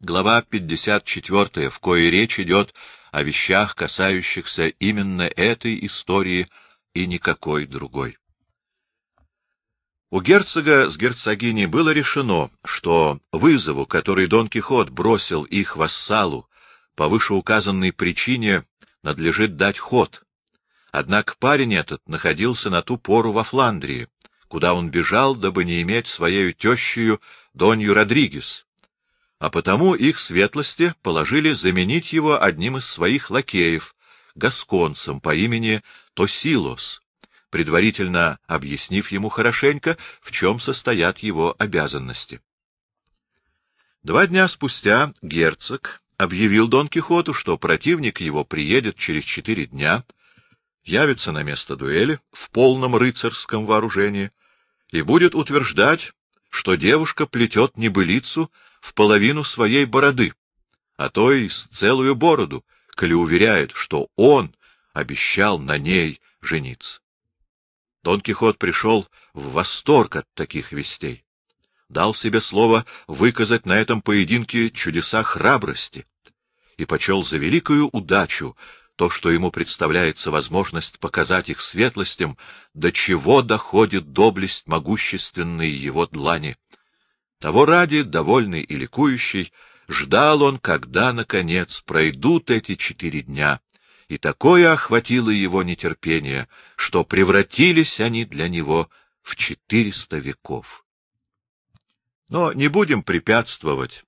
Глава 54, в коей речь идет о вещах, касающихся именно этой истории и никакой другой. У герцога с герцогиней было решено, что вызову, который Дон Кихот бросил их вассалу по вышеуказанной причине, надлежит дать ход. Однако парень этот находился на ту пору во Фландрии, куда он бежал, дабы не иметь своей тещею Донью Родригес, а потому их светлости положили заменить его одним из своих лакеев, гасконцем по имени Тосилос, предварительно объяснив ему хорошенько, в чем состоят его обязанности. Два дня спустя герцог объявил Дон Кихоту, что противник его приедет через четыре дня, явится на место дуэли в полном рыцарском вооружении и будет утверждать, что девушка плетет небылицу в половину своей бороды, а то и с целую бороду, коли уверяет, что он обещал на ней жениться. Дон Кихот пришел в восторг от таких вестей. Дал себе слово выказать на этом поединке чудеса храбрости и почел за великую удачу то, что ему представляется возможность показать их светлостям, до чего доходит доблесть могущественной его длани. Того ради, довольный и ликующий, ждал он, когда, наконец, пройдут эти четыре дня, и такое охватило его нетерпение, что превратились они для него в четыреста веков. Но не будем препятствовать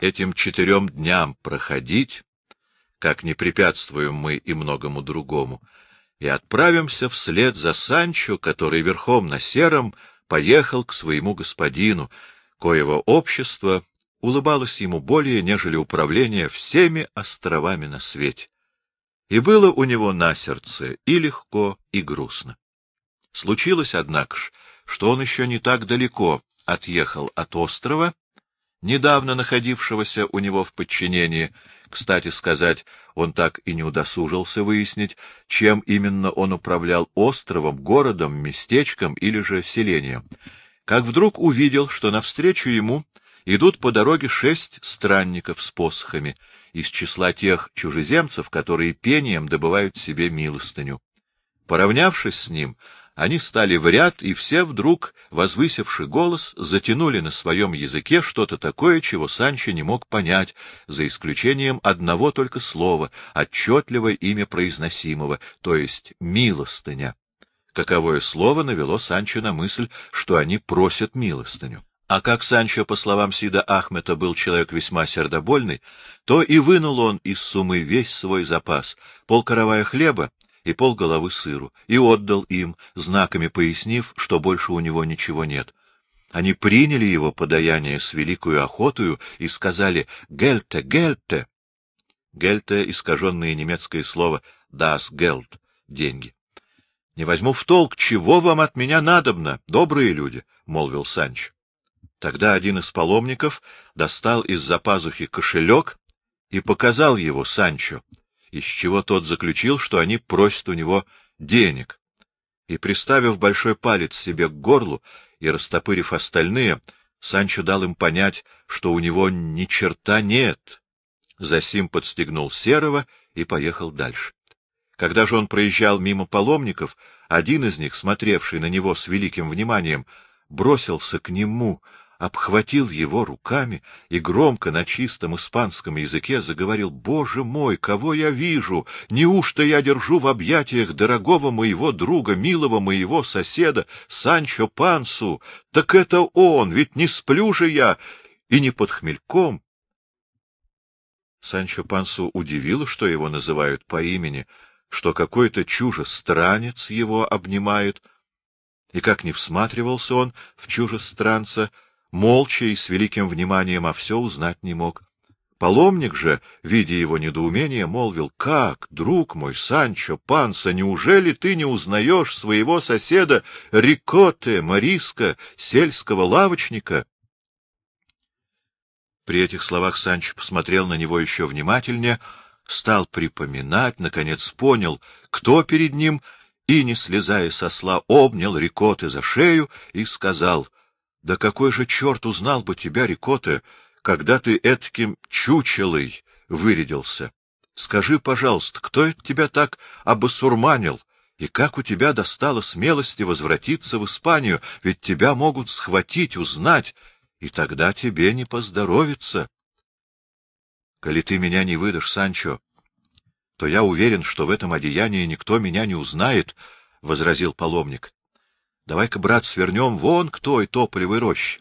этим четырем дням проходить, как не препятствуем мы и многому другому, и отправимся вслед за Санчо, который верхом на сером поехал к своему господину, коего общество улыбалось ему более, нежели управление всеми островами на свете. И было у него на сердце и легко, и грустно. Случилось, однако ж, что он еще не так далеко отъехал от острова, недавно находившегося у него в подчинении, кстати сказать, он так и не удосужился выяснить, чем именно он управлял островом, городом, местечком или же селением, как вдруг увидел, что навстречу ему идут по дороге шесть странников с посохами из числа тех чужеземцев, которые пением добывают себе милостыню. Поравнявшись с ним, они стали в ряд, и все вдруг, возвысивши голос, затянули на своем языке что-то такое, чего Санчо не мог понять, за исключением одного только слова, отчетливо имя произносимого, то есть «милостыня». Каковое слово навело Санчо на мысль, что они просят милостыню. А как Санчо, по словам Сида Ахмета, был человек весьма сердобольный, то и вынул он из суммы весь свой запас — полкоровая хлеба и полголовы сыру, и отдал им, знаками пояснив, что больше у него ничего нет. Они приняли его подаяние с великою охотою и сказали «Гельте, Гельте!» Гельте — искаженное немецкое слово «das Geld» — деньги. — Не возьму в толк, чего вам от меня надобно, добрые люди, — молвил Санч. Тогда один из паломников достал из-за пазухи кошелек и показал его Санчо, из чего тот заключил, что они просят у него денег. И, приставив большой палец себе к горлу и растопырив остальные, Санчо дал им понять, что у него ни черта нет. Засим подстегнул Серого и поехал дальше. Когда же он проезжал мимо паломников, один из них, смотревший на него с великим вниманием, бросился к нему, обхватил его руками и громко на чистом испанском языке заговорил «Боже мой, кого я вижу! Неужто я держу в объятиях дорогого моего друга, милого моего соседа, Санчо Пансу? Так это он, ведь не сплю же я и не под хмельком!» Санчо Пансу удивило, что его называют по имени, что какой-то чужестранец его обнимает, и как не всматривался он в чужестранца, молча и с великим вниманием, а все узнать не мог. Паломник же, видя его недоумение, молвил, — Как, друг мой, Санчо Панса, неужели ты не узнаешь своего соседа Рикоте, Мариска, сельского лавочника? При этих словах Санчо посмотрел на него еще внимательнее, стал припоминать, наконец понял, кто перед ним, и, не слезая со сла, обнял Рикоте за шею и сказал — да какой же черт узнал бы тебя, Рикоте, когда ты этаким чучелой вырядился. Скажи, пожалуйста, кто это тебя так обосурманил, и как у тебя достало смелости возвратиться в Испанию, ведь тебя могут схватить, узнать, и тогда тебе не поздоровится. Коли ты меня не выдашь, Санчо, то я уверен, что в этом одеянии никто меня не узнает, — возразил паломник. — Давай-ка, брат, свернем вон к той тополевой роще.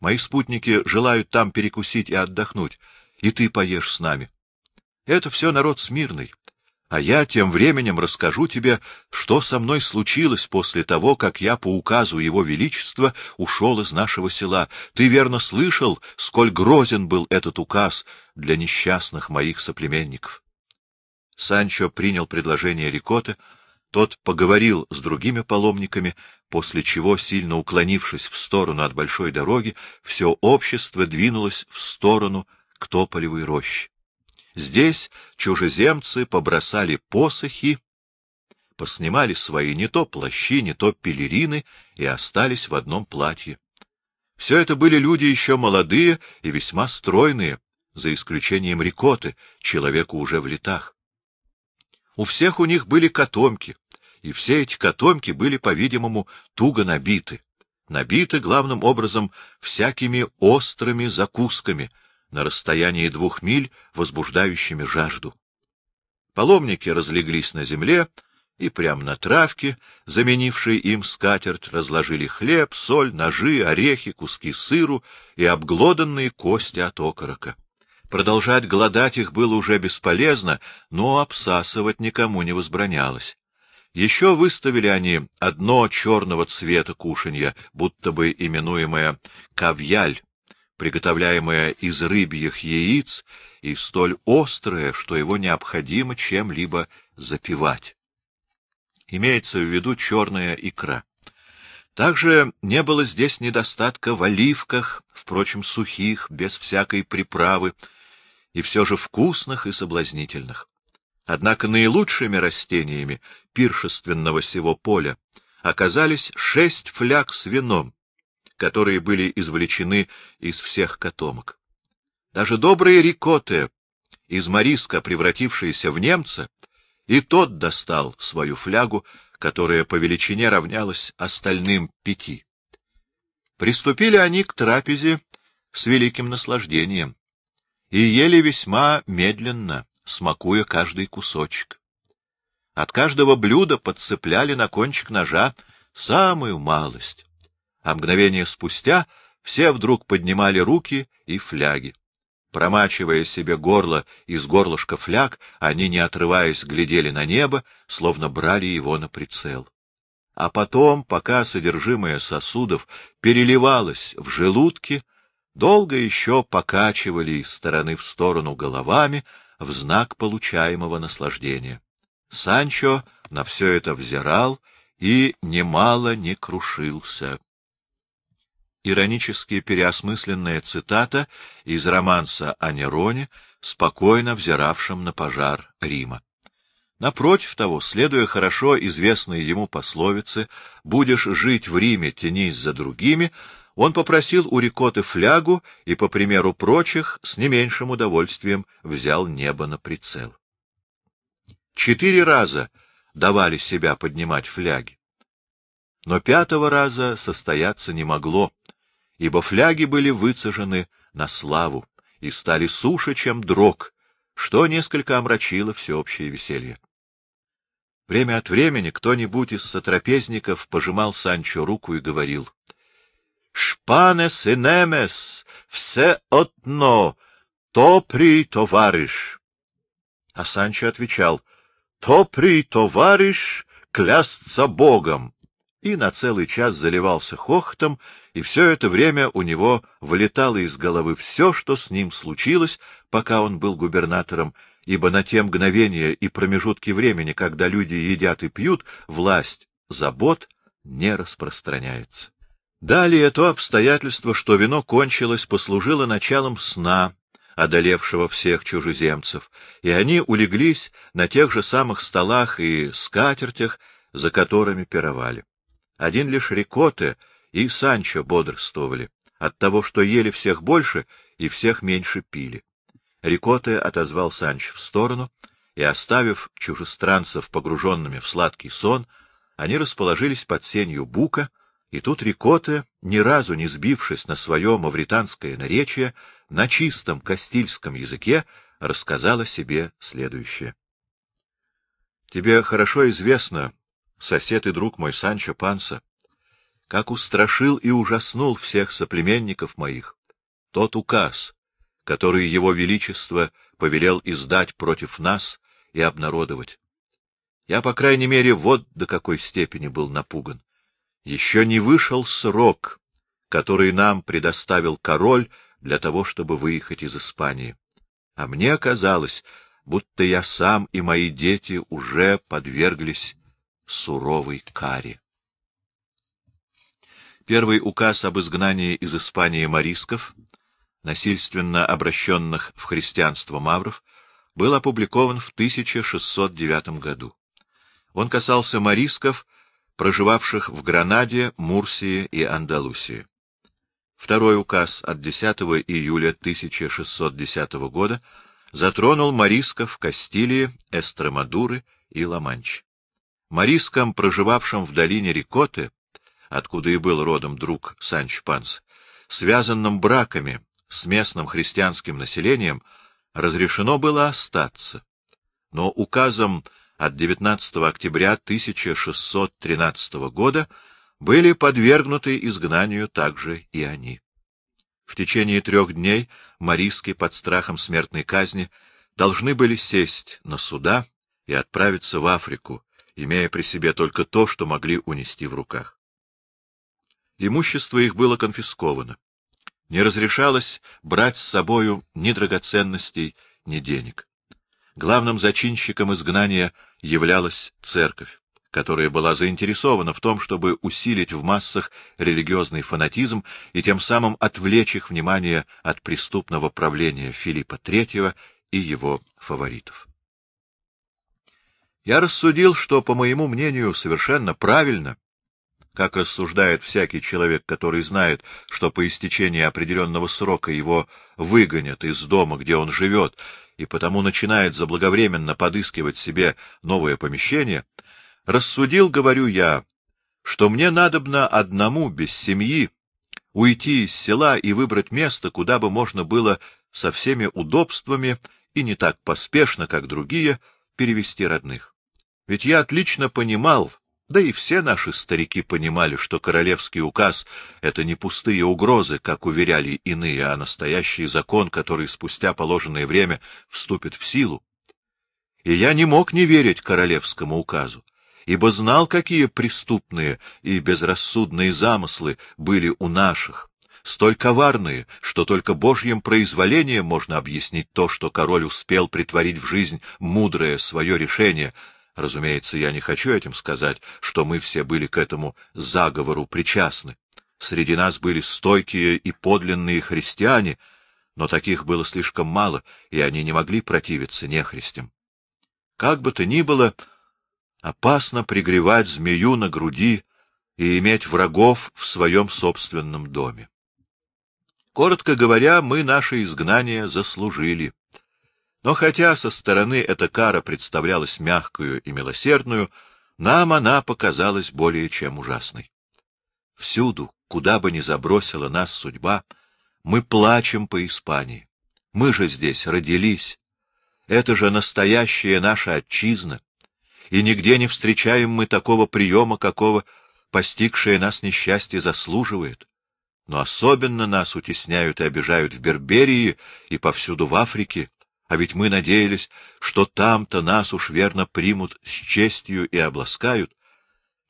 Мои спутники желают там перекусить и отдохнуть, и ты поешь с нами. Это все народ смирный. А я тем временем расскажу тебе, что со мной случилось после того, как я по указу Его Величества ушел из нашего села. Ты верно слышал, сколь грозен был этот указ для несчастных моих соплеменников. Санчо принял предложение Рикоты, тот поговорил с другими паломниками, после чего, сильно уклонившись в сторону от большой дороги, все общество двинулось в сторону к тополевой роще. Здесь чужеземцы побросали посохи, поснимали свои не то плащи, не то пелерины и остались в одном платье. Все это были люди еще молодые и весьма стройные, за исключением Рикоты, человеку уже в летах. У всех у них были котомки, и все эти котомки были, по-видимому, туго набиты. Набиты, главным образом, всякими острыми закусками, на расстоянии двух миль, возбуждающими жажду. Паломники разлеглись на земле, и прямо на травке, заменившей им скатерть, разложили хлеб, соль, ножи, орехи, куски сыру и обглоданные кости от окорока. Продолжать голодать их было уже бесполезно, но обсасывать никому не возбранялось. Еще выставили они одно черного цвета кушанья, будто бы именуемое кавьяль, приготовляемое из рыбьих яиц и столь острое, что его необходимо чем-либо запивать. Имеется в виду черная икра. Также не было здесь недостатка в оливках, впрочем, сухих, без всякой приправы, и все же вкусных и соблазнительных. Однако наилучшими растениями пиршественного сего поля оказались шесть фляг с вином, которые были извлечены из всех котомок. Даже добрые рикоты, из Мариска, превратившиеся в немца, и тот достал свою флягу, которая по величине равнялась остальным пяти. Приступили они к трапезе с великим наслаждением и ели весьма медленно, смакуя каждый кусочек. От каждого блюда подцепляли на кончик ножа самую малость, а мгновение спустя все вдруг поднимали руки и фляги. Промачивая себе горло из горлышка фляг, они, не отрываясь, глядели на небо, словно брали его на прицел. А потом, пока содержимое сосудов переливалось в желудке, долго еще покачивали из стороны в сторону головами в знак получаемого наслаждения. Санчо на все это взирал и немало не крушился. Иронически переосмысленная цитата из романса о Нероне, спокойно взиравшем на пожар Рима. Напротив того, следуя хорошо известной ему пословице «будешь жить в Риме, тянись за другими», он попросил у Рикоты флягу и, по примеру прочих, с не меньшим удовольствием взял небо на прицел. Четыре раза давали себя поднимать фляги. Но пятого раза состояться не могло, ибо фляги были выцежены на славу и стали суше, чем дрог, что несколько омрачило всеобщее веселье. Время от времени кто-нибудь из сотрапезников пожимал Санчо руку и говорил — Шпанес и немес, все одно, топрий товарищ. А Санчо отвечал, топрий товарищ, клясться Богом. И на целый час заливался хохотом, и все это время у него вылетало из головы все, что с ним случилось, пока он был губернатором, ибо на те мгновения и промежутки времени, когда люди едят и пьют, власть забот не распространяется. Далее то обстоятельство, что вино кончилось, послужило началом сна, одолевшего всех чужеземцев, и они улеглись на тех же самых столах и скатертях, за которыми пировали. Один лишь Рикоте и Санчо бодрствовали от того, что ели всех больше и всех меньше пили. Рикоте отозвал Санч в сторону, и, оставив чужестранцев погруженными в сладкий сон, они расположились под сенью бука, и тут Рикоте, ни разу не сбившись на свое мавританское наречие, на чистом кастильском языке рассказала себе следующее. — Тебе хорошо известно, сосед и друг мой Санчо Панса, как устрашил и ужаснул всех соплеменников моих тот указ, который его величество повелел издать против нас и обнародовать. Я, по крайней мере, вот до какой степени был напуган. Еще не вышел срок, который нам предоставил король для того, чтобы выехать из Испании. А мне казалось, будто я сам и мои дети уже подверглись суровой каре. Первый указ об изгнании из Испании морисков, насильственно обращенных в христианство мавров, был опубликован в 1609 году. Он касался морисков, проживавших в Гранаде, Мурсии и Андалусии. Второй указ от 10 июля 1610 года затронул морисков Кастилии, Эстремадуры и Ла-Манчи. Морискам, проживавшим в долине Рикоты, откуда и был родом друг Санч Панс, связанным браками с местным христианским населением, разрешено было остаться. Но указом от 19 октября 1613 года были подвергнуты изгнанию также и они. В течение трех дней Мариски под страхом смертной казни должны были сесть на суда и отправиться в Африку, имея при себе только то, что могли унести в руках. Имущество их было конфисковано. Не разрешалось брать с собою ни драгоценностей, ни денег. Главным зачинщиком изгнания являлась церковь которая была заинтересована в том, чтобы усилить в массах религиозный фанатизм и тем самым отвлечь их внимание от преступного правления Филиппа III и его фаворитов. Я рассудил, что, по моему мнению, совершенно правильно, как рассуждает всякий человек, который знает, что по истечении определенного срока его выгонят из дома, где он живет, и потому начинает заблаговременно подыскивать себе новое помещение — Рассудил, говорю я, что мне надобно одному, без семьи, уйти из села и выбрать место, куда бы можно было со всеми удобствами и не так поспешно, как другие, перевести родных. Ведь я отлично понимал, да и все наши старики понимали, что королевский указ — это не пустые угрозы, как уверяли иные, а настоящий закон, который спустя положенное время вступит в силу. И я не мог не верить королевскому указу ибо знал, какие преступные и безрассудные замыслы были у наших, столь коварные, что только Божьим произволением можно объяснить то, что король успел притворить в жизнь мудрое свое решение. Разумеется, я не хочу этим сказать, что мы все были к этому заговору причастны. Среди нас были стойкие и подлинные христиане, но таких было слишком мало, и они не могли противиться нехристям. Как бы то ни было, Опасно пригревать змею на груди и иметь врагов в своем собственном доме. Коротко говоря, мы наше изгнание заслужили. Но хотя со стороны эта кара представлялась мягкую и милосердную, нам она показалась более чем ужасной. Всюду, куда бы ни забросила нас судьба, мы плачем по Испании. Мы же здесь родились. Это же настоящая наша отчизна и нигде не встречаем мы такого приема, какого постигшее нас несчастье заслуживает. Но особенно нас утесняют и обижают в Берберии и повсюду в Африке, а ведь мы надеялись, что там-то нас уж верно примут с честью и обласкают.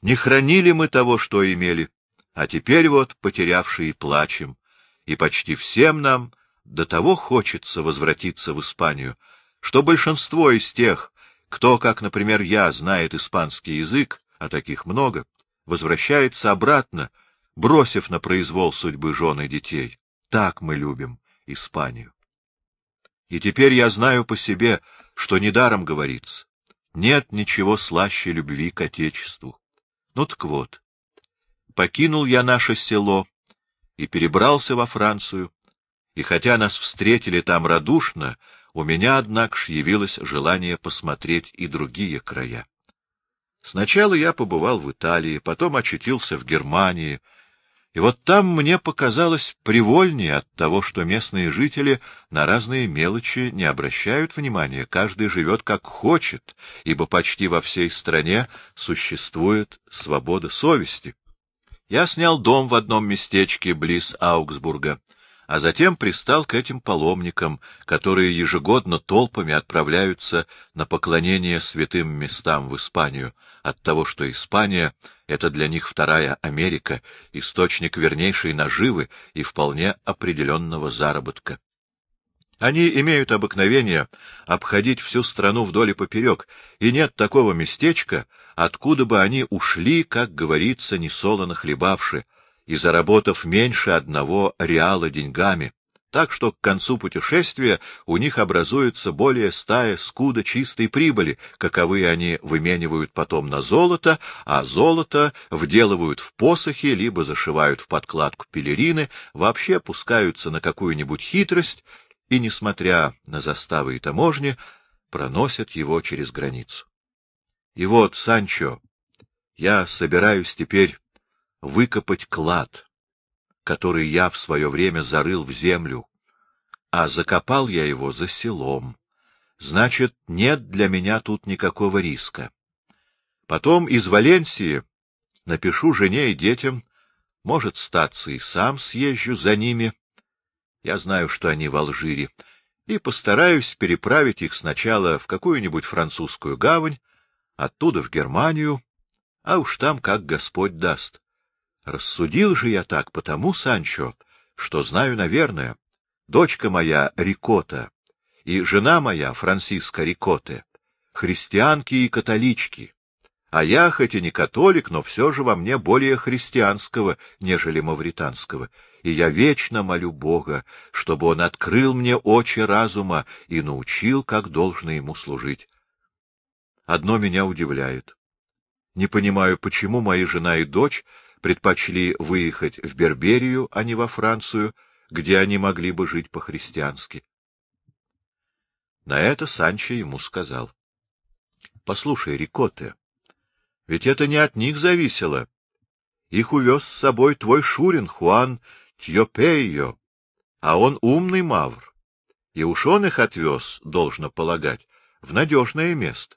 Не хранили мы того, что имели, а теперь вот, потерявшие, плачем, и почти всем нам до того хочется возвратиться в Испанию, что большинство из тех, кто, как, например, я, знает испанский язык, а таких много, возвращается обратно, бросив на произвол судьбы жены и детей. Так мы любим Испанию. И теперь я знаю по себе, что недаром говорится. Нет ничего слаще любви к Отечеству. Ну так вот, покинул я наше село и перебрался во Францию, и хотя нас встретили там радушно, у меня, однако ж, явилось желание посмотреть и другие края. Сначала я побывал в Италии, потом очутился в Германии, и вот там мне показалось привольнее от того, что местные жители на разные мелочи не обращают внимания, каждый живет как хочет, ибо почти во всей стране существует свобода совести. Я снял дом в одном местечке близ Аугсбурга, а затем пристал к этим паломникам, которые ежегодно толпами отправляются на поклонение святым местам в Испанию, от того, что Испания — это для них вторая Америка, источник вернейшей наживы и вполне определенного заработка. Они имеют обыкновение обходить всю страну вдоль и поперек, и нет такого местечка, откуда бы они ушли, как говорится, несолоно хлебавши, и заработав меньше одного реала деньгами, так что к концу путешествия у них образуется более стая скуда чистой прибыли, каковы они выменивают потом на золото, а золото вделывают в посохи, либо зашивают в подкладку пелерины, вообще пускаются на какую-нибудь хитрость и, несмотря на заставы и таможни, проносят его через границу. И вот, Санчо, я собираюсь теперь выкопать клад, который я в свое время зарыл в землю, а закопал я его за селом. Значит, нет для меня тут никакого риска. Потом из Валенсии напишу жене и детям, может, статься и сам съезжу за ними. Я знаю, что они в Алжире, и постараюсь переправить их сначала в какую-нибудь французскую гавань, оттуда в Германию, а уж там как Господь даст. Рассудил же я так потому, Санчо, что знаю, наверное, дочка моя Рикота и жена моя Франциска Рикоте, христианки и католички, а я, хоть и не католик, но все же во мне более христианского, нежели мавританского, и я вечно молю Бога, чтобы он открыл мне очи разума и научил, как должно ему служить. Одно меня удивляет. Не понимаю, почему моя жена и дочь предпочли выехать в Берберию, а не во Францию, где они могли бы жить по-христиански. На это Санчо ему сказал. — Послушай, Рикоте, ведь это не от них зависело. Их увез с собой твой Шурин, Хуан Тьопейо, а он умный мавр, и уж он их отвез, должно полагать, в надежное место.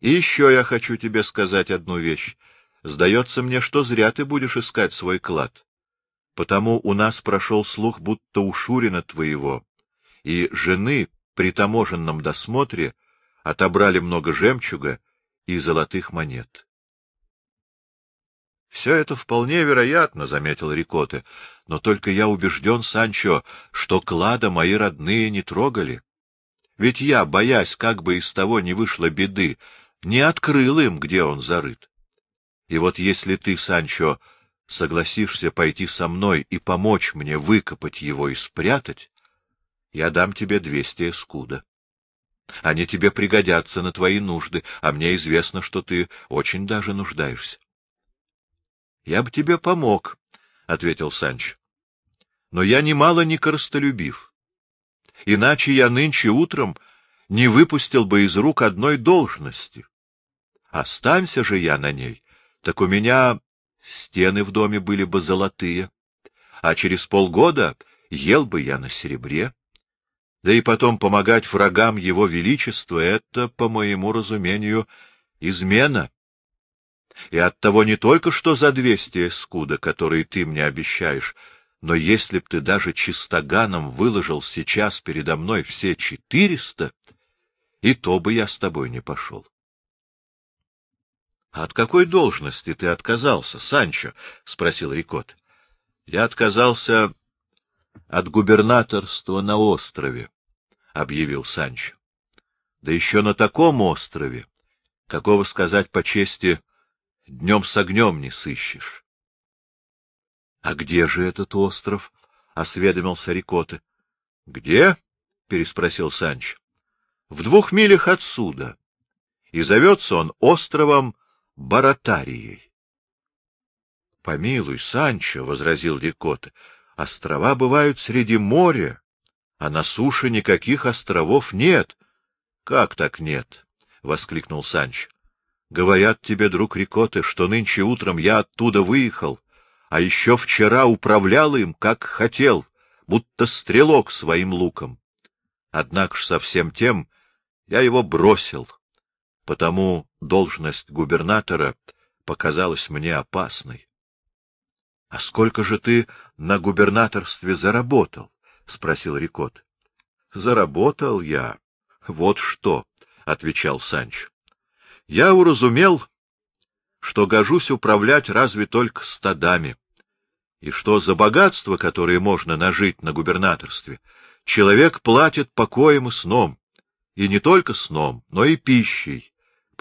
И еще я хочу тебе сказать одну вещь. Сдается мне, что зря ты будешь искать свой клад. Потому у нас прошел слух, будто у Шурина твоего и жены при таможенном досмотре отобрали много жемчуга и золотых монет. — Все это вполне вероятно, — заметил Рикоте, — но только я убежден, Санчо, что клада мои родные не трогали. Ведь я, боясь, как бы из того не вышло беды, не открыл им, где он зарыт. И вот если ты, Санчо, согласишься пойти со мной и помочь мне выкопать его и спрятать, я дам тебе двести эскуда. Они тебе пригодятся на твои нужды, а мне известно, что ты очень даже нуждаешься. — Я бы тебе помог, — ответил Санч. — Но я немало не коростолюбив. Иначе я нынче утром не выпустил бы из рук одной должности. Останься же я на ней, так у меня стены в доме были бы золотые, а через полгода ел бы я на серебре. Да и потом помогать врагам его величества — это, по моему разумению, измена. И оттого не только что за двести эскуда, которые ты мне обещаешь, но если б ты даже чистоганом выложил сейчас передо мной все четыреста, и то бы я с тобой не пошел. — От какой должности ты отказался, Санчо? — спросил Рикот. — Я отказался от губернаторства на острове, — объявил Санчо. — Да еще на таком острове, какого, сказать по чести, днем с огнем не сыщешь. — А где же этот остров? — осведомился Рикоты. — Где? — переспросил Санчо. — В двух милях отсюда. И зовется он островом Баратарией. — Помилуй, Санчо, — возразил Рикота, — острова бывают среди моря, а на суше никаких островов нет. — Как так нет? — воскликнул Санч. — Говорят тебе, друг Рикоты, что нынче утром я оттуда выехал, а еще вчера управлял им, как хотел, будто стрелок своим луком. Однако ж со всем тем я его бросил, потому должность губернатора показалась мне опасной. — А сколько же ты на губернаторстве заработал? — спросил Рикот. — Заработал я. Вот что, — отвечал Санч. — Я уразумел, что гожусь управлять разве только стадами, и что за богатство, которое можно нажить на губернаторстве, человек платит покоем и сном, и не только сном, но и пищей,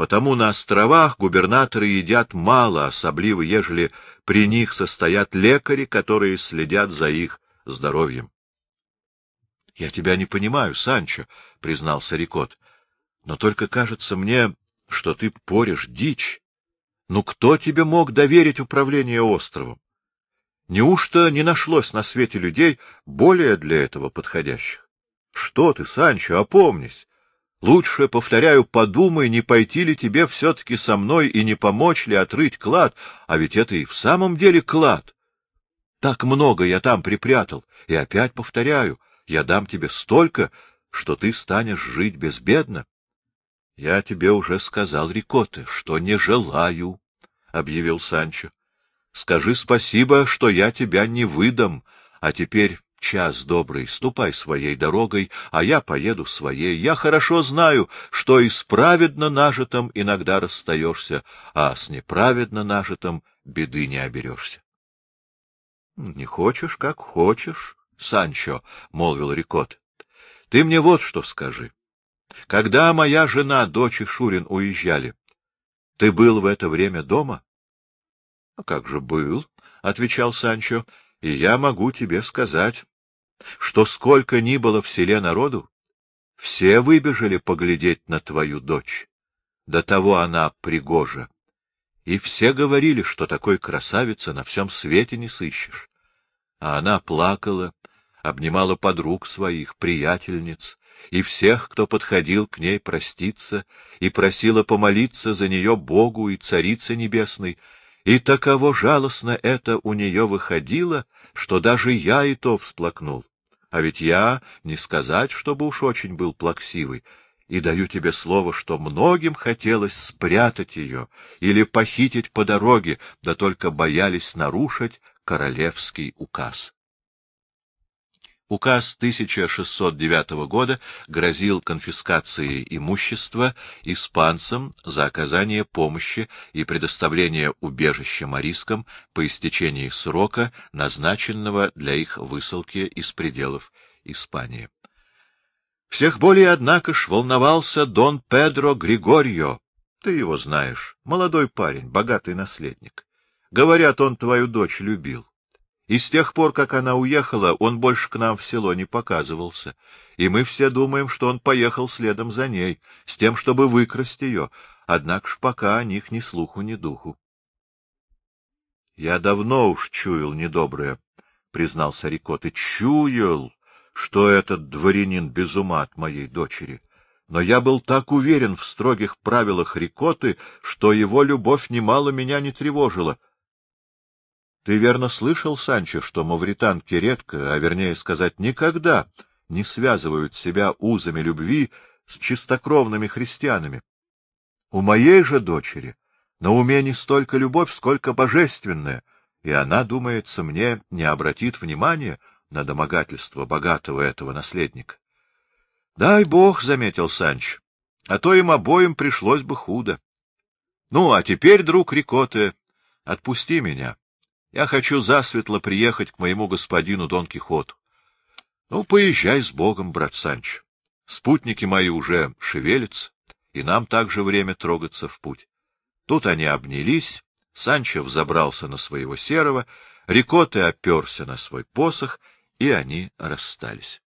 потому на островах губернаторы едят мало, особливо ежели при них состоят лекари, которые следят за их здоровьем. — Я тебя не понимаю, Санчо, — признался Рикот, — но только кажется мне, что ты порешь дичь. Ну кто тебе мог доверить управление островом? Неужто не нашлось на свете людей более для этого подходящих? Что ты, Санчо, опомнись! Лучше, повторяю, подумай, не пойти ли тебе все-таки со мной и не помочь ли отрыть клад, а ведь это и в самом деле клад. Так много я там припрятал, и опять повторяю, я дам тебе столько, что ты станешь жить безбедно. — Я тебе уже сказал, Рикоте, что не желаю, — объявил Санчо. — Скажи спасибо, что я тебя не выдам, а теперь час добрый, ступай своей дорогой, а я поеду своей. Я хорошо знаю, что и с праведно нажитым иногда расстаешься, а с неправедно нажитым беды не оберешься. — Не хочешь, как хочешь, Санчо, — молвил Рикот. — Ты мне вот что скажи. Когда моя жена, дочь и Шурин уезжали, ты был в это время дома? — А как же был, — отвечал Санчо, — и я могу тебе сказать, что сколько ни было в селе народу, все выбежали поглядеть на твою дочь. До того она пригожа. И все говорили, что такой красавицы на всем свете не сыщешь. А она плакала, обнимала подруг своих, приятельниц, и всех, кто подходил к ней проститься, и просила помолиться за нее Богу и Царице Небесной, и таково жалостно это у нее выходило, что даже я и то всплакнул. А ведь я, не сказать, чтобы уж очень был плаксивый, и даю тебе слово, что многим хотелось спрятать ее или похитить по дороге, да только боялись нарушить королевский указ. Указ 1609 года грозил конфискацией имущества испанцам за оказание помощи и предоставление убежища морискам по истечении срока, назначенного для их высылки из пределов Испании. Всех более, однако ж, волновался Дон Педро Григорио. Ты его знаешь, молодой парень, богатый наследник. Говорят, он твою дочь любил. И с тех пор, как она уехала, он больше к нам в село не показывался. И мы все думаем, что он поехал следом за ней, с тем, чтобы выкрасть ее. Однако ж пока о них ни слуху, ни духу. — Я давно уж чуял недоброе, — признался Рикот, — и чуял, что этот дворянин без ума от моей дочери. Но я был так уверен в строгих правилах Рикоты, что его любовь немало меня не тревожила — ты верно слышал, Санчо, что мавританки редко, а вернее сказать, никогда не связывают себя узами любви с чистокровными христианами? У моей же дочери на уме не столько любовь, сколько божественная, и она, думается, мне не обратит внимания на домогательство богатого этого наследника. — Дай бог, — заметил Санч, — а то им обоим пришлось бы худо. Ну, а теперь, друг Рикоте, отпусти меня. Я хочу засветло приехать к моему господину Дон Кихоту. Ну, поезжай с Богом, брат Санч. Спутники мои уже шевелятся, и нам также время трогаться в путь. Тут они обнялись, Санчо взобрался на своего серого, Рикоте оперся на свой посох, и они расстались.